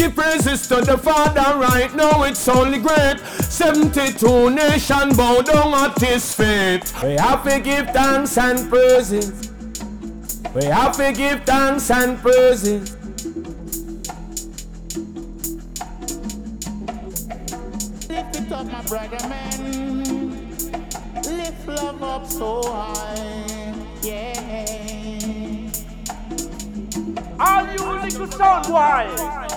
Give praises to the Father right now, it's only great. 72 nation bow down at his feet. We have to give thanks and praises. We have to give thanks and praises. Lift it up, my brother man. Lift love up so high. Yeah. All you little sound boys.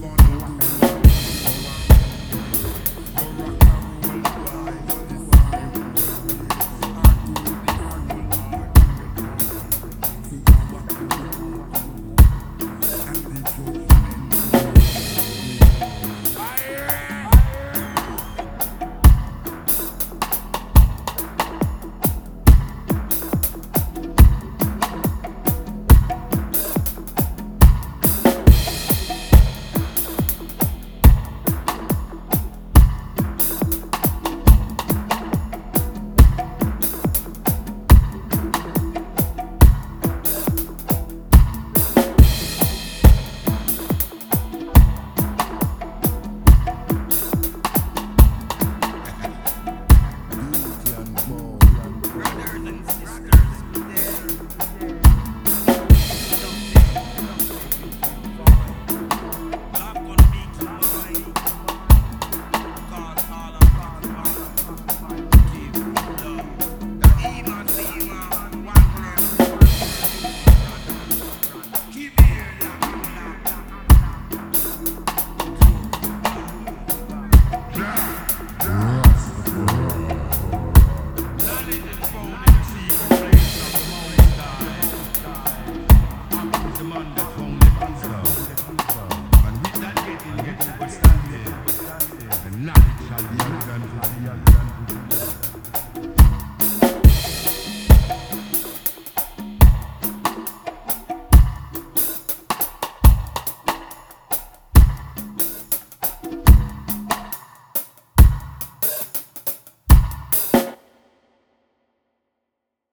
Knowledge shall